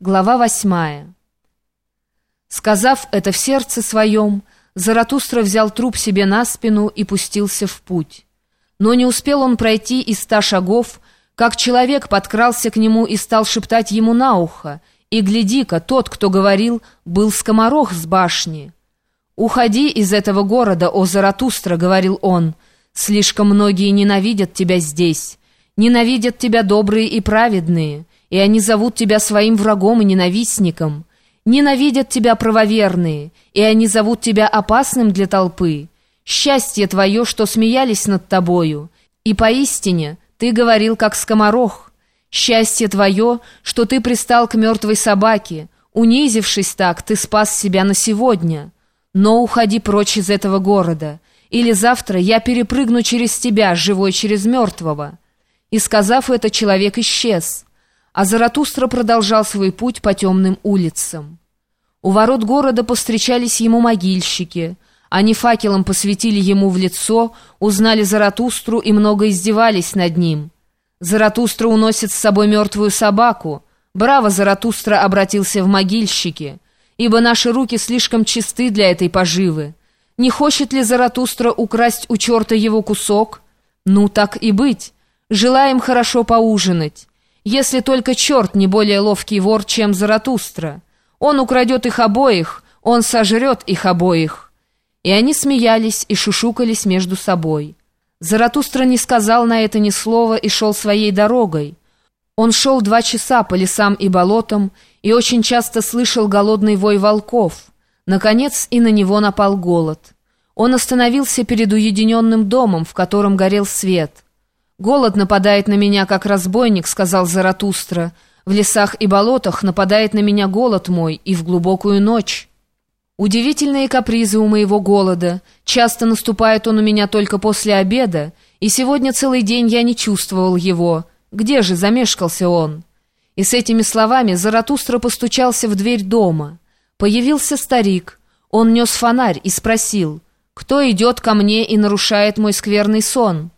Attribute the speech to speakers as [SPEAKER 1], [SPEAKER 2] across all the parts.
[SPEAKER 1] Глава восьмая. Сказав это в сердце своем, Заратустра взял труп себе на спину и пустился в путь. Но не успел он пройти и ста шагов, как человек подкрался к нему и стал шептать ему на ухо, и, гляди-ка, тот, кто говорил, был скоморох с башни. «Уходи из этого города, о Заратустра», — говорил он, — «слишком многие ненавидят тебя здесь, ненавидят тебя добрые и праведные» и они зовут тебя своим врагом и ненавистником. Ненавидят тебя правоверные, и они зовут тебя опасным для толпы. Счастье твое, что смеялись над тобою, и поистине ты говорил, как скоморох. Счастье твое, что ты пристал к мертвой собаке, унизившись так, ты спас себя на сегодня. Но уходи прочь из этого города, или завтра я перепрыгну через тебя, живой через мертвого». И, сказав это, человек исчез а Заратустра продолжал свой путь по темным улицам. У ворот города повстречались ему могильщики. Они факелом посветили ему в лицо, узнали Заратустру и много издевались над ним. Заратустра уносит с собой мертвую собаку. «Браво, Заратустра!» обратился в могильщики. «Ибо наши руки слишком чисты для этой поживы. Не хочет ли Заратустра украсть у черта его кусок? Ну, так и быть. Желаем хорошо поужинать». Если только черт не более ловкий вор, чем Заратустра. Он украдет их обоих, он сожрет их обоих. И они смеялись и шушукались между собой. Заратустра не сказал на это ни слова и шел своей дорогой. Он шел два часа по лесам и болотам и очень часто слышал голодный вой волков. Наконец и на него напал голод. Он остановился перед уединенным домом, в котором горел свет. «Голод нападает на меня, как разбойник», — сказал Заратустра. «В лесах и болотах нападает на меня голод мой и в глубокую ночь». Удивительные капризы у моего голода. Часто наступает он у меня только после обеда, и сегодня целый день я не чувствовал его. Где же замешкался он? И с этими словами Заратустра постучался в дверь дома. Появился старик. Он нес фонарь и спросил, «Кто идет ко мне и нарушает мой скверный сон?»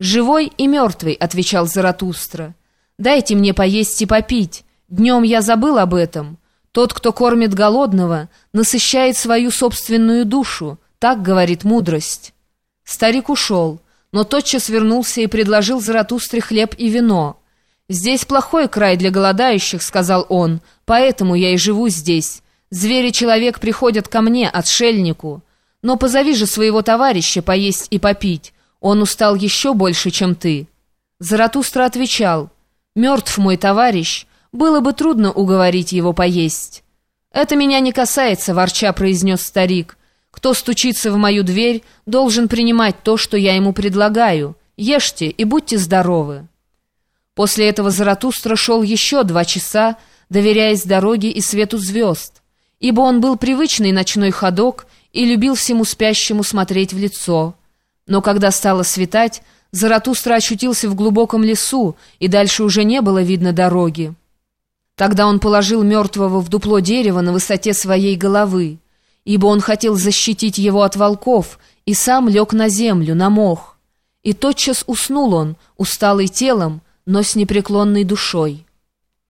[SPEAKER 1] «Живой и мертвый», — отвечал Заратустра. «Дайте мне поесть и попить. Днем я забыл об этом. Тот, кто кормит голодного, насыщает свою собственную душу, так говорит мудрость». Старик ушел, но тотчас вернулся и предложил Заратустре хлеб и вино. «Здесь плохой край для голодающих», — сказал он, — «поэтому я и живу здесь. Звери-человек приходят ко мне, отшельнику. Но позови же своего товарища поесть и попить». Он устал еще больше, чем ты». Заратустра отвечал, «Мертв мой товарищ, было бы трудно уговорить его поесть». «Это меня не касается», — ворча произнес старик. «Кто стучится в мою дверь, должен принимать то, что я ему предлагаю. Ешьте и будьте здоровы». После этого Заратустра шел еще два часа, доверяясь дороге и свету звезд, ибо он был привычный ночной ходок и любил всему спящему смотреть в лицо. Но когда стало светать, Заратустра очутился в глубоком лесу, и дальше уже не было видно дороги. Тогда он положил мертвого в дупло дерева на высоте своей головы, ибо он хотел защитить его от волков, и сам лег на землю, на мох. И тотчас уснул он, усталый телом, но с непреклонной душой.